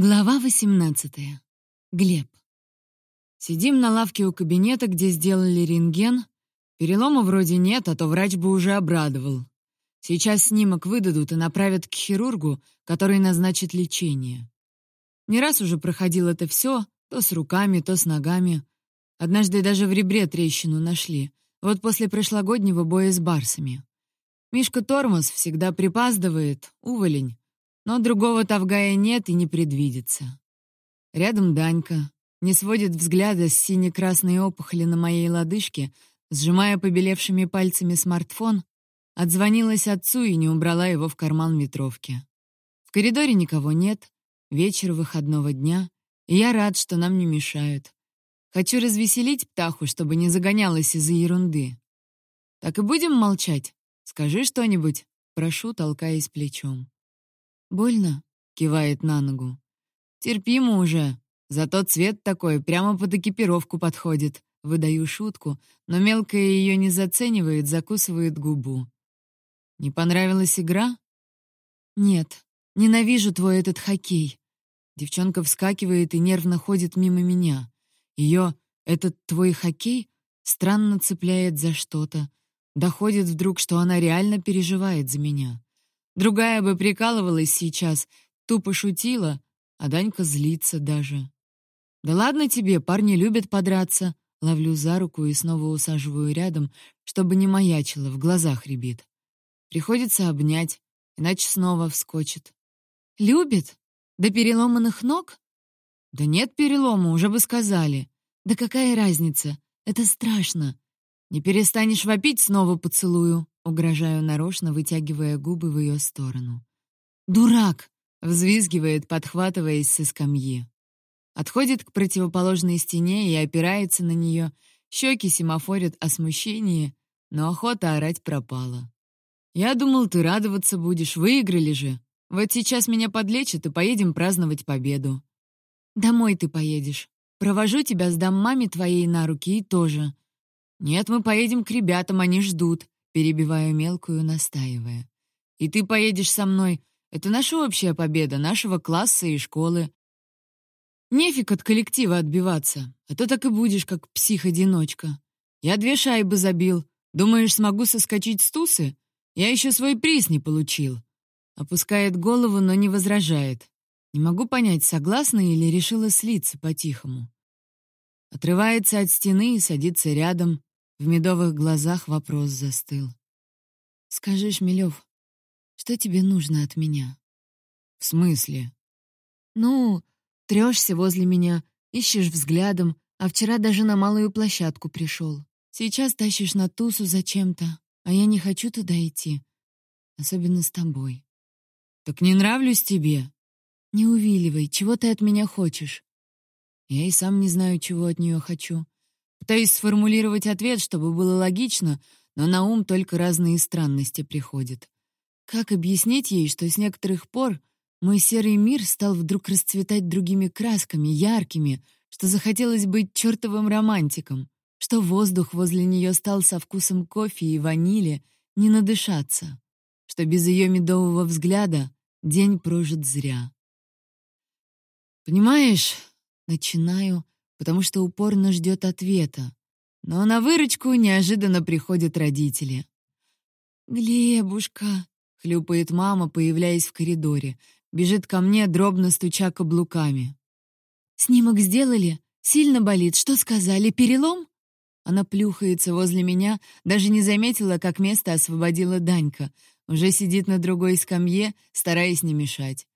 Глава 18. Глеб. Сидим на лавке у кабинета, где сделали рентген. Перелома вроде нет, а то врач бы уже обрадовал. Сейчас снимок выдадут и направят к хирургу, который назначит лечение. Не раз уже проходил это все, то с руками, то с ногами. Однажды даже в ребре трещину нашли. Вот после прошлогоднего боя с барсами. Мишка Тормоз всегда припаздывает, уволень. Но другого Тавгая нет и не предвидится. Рядом Данька, не сводит взгляда с сине-красной опухоли на моей лодыжке, сжимая побелевшими пальцами смартфон, отзвонилась отцу и не убрала его в карман ветровки. В коридоре никого нет, вечер выходного дня, и я рад, что нам не мешают. Хочу развеселить птаху, чтобы не загонялась из-за ерунды. Так и будем молчать? Скажи что-нибудь, прошу, толкаясь плечом. «Больно?» — кивает на ногу. «Терпимо уже. Зато цвет такой, прямо под экипировку подходит». Выдаю шутку, но мелкая ее не заценивает, закусывает губу. «Не понравилась игра?» «Нет, ненавижу твой этот хоккей». Девчонка вскакивает и нервно ходит мимо меня. Ее «этот твой хоккей» странно цепляет за что-то. Доходит вдруг, что она реально переживает за меня. Другая бы прикалывалась сейчас, тупо шутила, а Данька злится даже. «Да ладно тебе, парни любят подраться», Ловлю за руку и снова усаживаю рядом, чтобы не маячило, в глазах рябит. Приходится обнять, иначе снова вскочит. «Любит? До переломанных ног?» «Да нет перелома, уже бы сказали». «Да какая разница? Это страшно. Не перестанешь вопить, снова поцелую». Угрожаю нарочно, вытягивая губы в ее сторону. «Дурак!» — взвизгивает, подхватываясь со скамьи. Отходит к противоположной стене и опирается на нее. Щеки семафорят о смущении, но охота орать пропала. «Я думал, ты радоваться будешь, выиграли же. Вот сейчас меня подлечат и поедем праздновать победу». «Домой ты поедешь. Провожу тебя, сдам маме твоей на руки и тоже». «Нет, мы поедем к ребятам, они ждут перебиваю мелкую, настаивая. «И ты поедешь со мной. Это наша общая победа, нашего класса и школы. Нефиг от коллектива отбиваться, а то так и будешь, как псих-одиночка. Я две шайбы забил. Думаешь, смогу соскочить с тусы? Я еще свой приз не получил». Опускает голову, но не возражает. Не могу понять, согласна или решила слиться по-тихому. Отрывается от стены и садится рядом, в медовых глазах вопрос застыл. «Скажи, Шмелев, что тебе нужно от меня?» «В смысле?» «Ну, трешься возле меня, ищешь взглядом, а вчера даже на малую площадку пришел. Сейчас тащишь на тусу зачем-то, а я не хочу туда идти, особенно с тобой». «Так не нравлюсь тебе?» «Не увиливай, чего ты от меня хочешь?» «Я и сам не знаю, чего от нее хочу. Пытаюсь сформулировать ответ, чтобы было логично, но на ум только разные странности приходят. Как объяснить ей, что с некоторых пор мой серый мир стал вдруг расцветать другими красками, яркими, что захотелось быть чертовым романтиком, что воздух возле нее стал со вкусом кофе и ванили, не надышаться, что без ее медового взгляда день прожит зря. «Понимаешь, начинаю, потому что упорно ждет ответа. Но на выручку неожиданно приходят родители. «Глебушка», — хлюпает мама, появляясь в коридоре, бежит ко мне, дробно стуча каблуками. «Снимок сделали? Сильно болит? Что сказали? Перелом?» Она плюхается возле меня, даже не заметила, как место освободила Данька. Уже сидит на другой скамье, стараясь не мешать.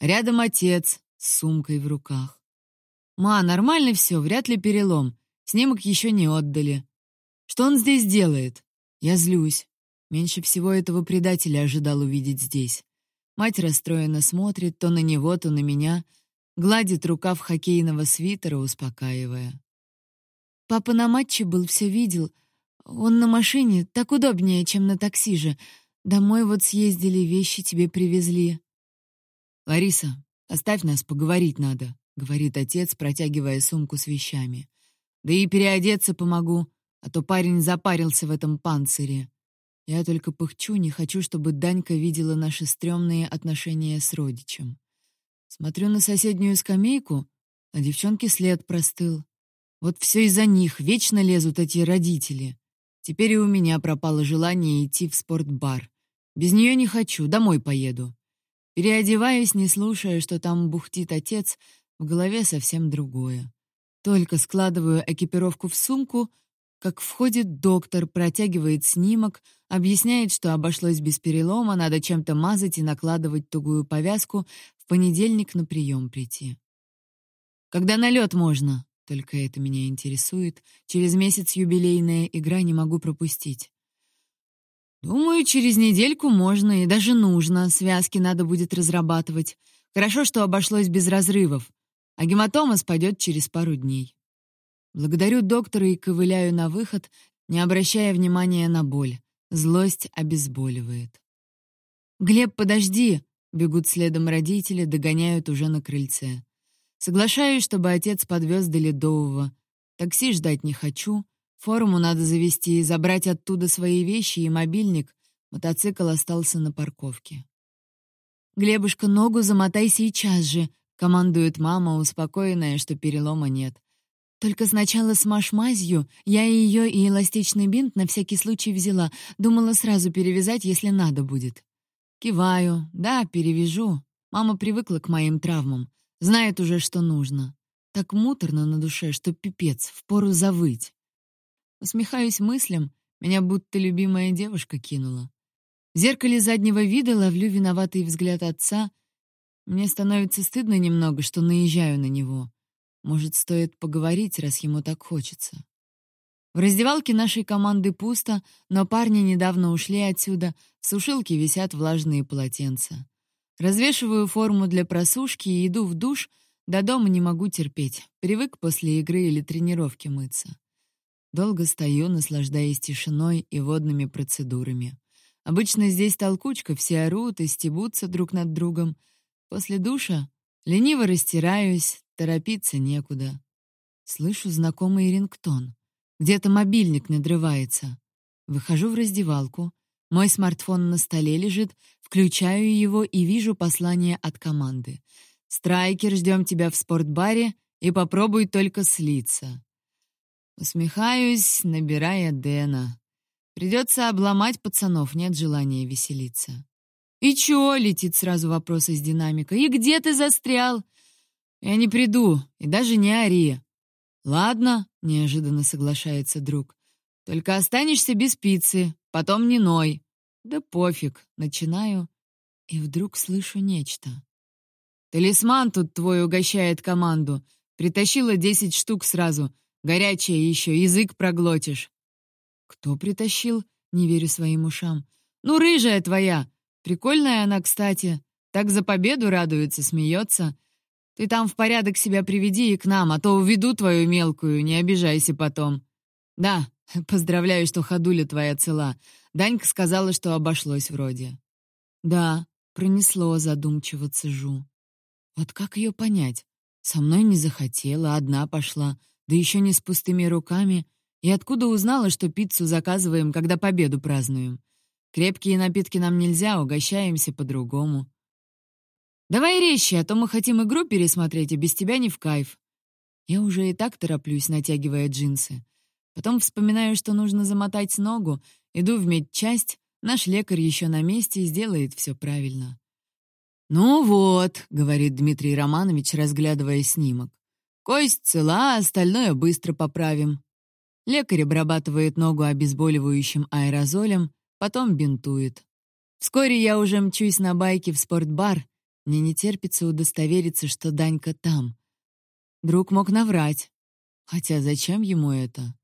Рядом отец с сумкой в руках. «Ма, нормально все, вряд ли перелом. Снимок еще не отдали. Что он здесь делает?» Я злюсь. Меньше всего этого предателя ожидал увидеть здесь. Мать расстроенно смотрит то на него, то на меня, гладит рукав хоккейного свитера, успокаивая. Папа на матче был, все видел. Он на машине, так удобнее, чем на такси же. Домой вот съездили, вещи тебе привезли. Лариса, оставь нас, поговорить надо говорит отец, протягивая сумку с вещами. Да и переодеться помогу, а то парень запарился в этом панцире. Я только пыхчу, не хочу, чтобы Данька видела наши стрёмные отношения с родичем. Смотрю на соседнюю скамейку, а девчонке след простыл. Вот все из-за них вечно лезут эти родители. Теперь и у меня пропало желание идти в спортбар. Без нее не хочу, домой поеду. Переодеваюсь, не слушая, что там бухтит отец, в голове совсем другое. Только складываю экипировку в сумку, как входит доктор, протягивает снимок, объясняет, что обошлось без перелома, надо чем-то мазать и накладывать тугую повязку, в понедельник на прием прийти. Когда на лед можно? Только это меня интересует. Через месяц юбилейная игра не могу пропустить. Думаю, через недельку можно и даже нужно. Связки надо будет разрабатывать. Хорошо, что обошлось без разрывов а гематома спадет через пару дней. Благодарю доктора и ковыляю на выход, не обращая внимания на боль. Злость обезболивает. «Глеб, подожди!» — бегут следом родители, догоняют уже на крыльце. Соглашаюсь, чтобы отец подвез до Ледового. Такси ждать не хочу. Форму надо завести, забрать оттуда свои вещи и мобильник. Мотоцикл остался на парковке. «Глебушка, ногу замотай сейчас же!» Командует мама, успокоенная, что перелома нет. Только сначала смажь мазью, я ее и эластичный бинт на всякий случай взяла, думала сразу перевязать, если надо будет. Киваю. Да, перевяжу. Мама привыкла к моим травмам, знает уже, что нужно. Так муторно на душе, что пипец, впору завыть. Усмехаюсь мыслям, меня будто любимая девушка кинула. В зеркале заднего вида ловлю виноватый взгляд отца, мне становится стыдно немного, что наезжаю на него. Может, стоит поговорить, раз ему так хочется. В раздевалке нашей команды пусто, но парни недавно ушли отсюда, в сушилке висят влажные полотенца. Развешиваю форму для просушки и иду в душ, до дома не могу терпеть, привык после игры или тренировки мыться. Долго стою, наслаждаясь тишиной и водными процедурами. Обычно здесь толкучка, все орут и стебутся друг над другом — После душа лениво растираюсь, торопиться некуда. Слышу знакомый рингтон. Где-то мобильник надрывается. Выхожу в раздевалку. Мой смартфон на столе лежит, включаю его и вижу послание от команды. «Страйкер, ждем тебя в спортбаре и попробуй только слиться». Усмехаюсь, набирая Дэна. Придется обломать пацанов, нет желания веселиться. «И чё?» — летит сразу вопрос из динамика. «И где ты застрял?» «Я не приду, и даже не ори». «Ладно», — неожиданно соглашается друг. «Только останешься без пиццы, потом не ной». «Да пофиг», — начинаю, и вдруг слышу нечто. «Талисман тут твой угощает команду. Притащила десять штук сразу. Горячее еще, язык проглотишь». «Кто притащил?» — не верю своим ушам. «Ну, рыжая твоя. Прикольная она, кстати. Так за победу радуется, смеется. Ты там в порядок себя приведи и к нам, а то уведу твою мелкую, не обижайся потом. Да, поздравляю, что ходуля твоя цела. Данька сказала, что обошлось вроде. Да, пронесло, задумчиво цежу. Вот как ее понять? Со мной не захотела, одна пошла, да еще не с пустыми руками. И откуда узнала, что пиццу заказываем, когда победу празднуем? Крепкие напитки нам нельзя, угощаемся по-другому. Давай резче, а то мы хотим игру пересмотреть, и без тебя не в кайф. Я уже и так тороплюсь, натягивая джинсы. Потом вспоминаю, что нужно замотать ногу, иду в медчасть, наш лекарь еще на месте и сделает все правильно. «Ну вот», — говорит Дмитрий Романович, разглядывая снимок. «Кость цела, остальное быстро поправим». Лекарь обрабатывает ногу обезболивающим аэрозолем, потом бинтует. Вскоре я уже мчусь на байке в спортбар. Мне не терпится удостовериться, что Данька там. Друг мог наврать. Хотя зачем ему это?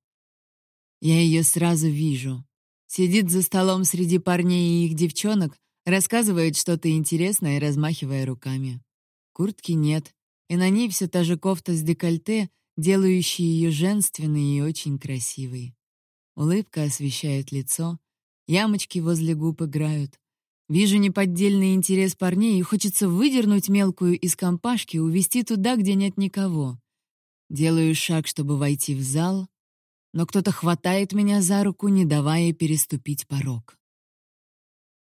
Я ее сразу вижу. Сидит за столом среди парней и их девчонок, рассказывает что-то интересное, размахивая руками. Куртки нет, и на ней все та же кофта с декольте, делающая ее женственной и очень красивой. Улыбка освещает лицо, Ямочки возле губ играют. Вижу неподдельный интерес парней, и хочется выдернуть мелкую из компашки, увести туда, где нет никого. Делаю шаг, чтобы войти в зал, но кто-то хватает меня за руку, не давая переступить порог.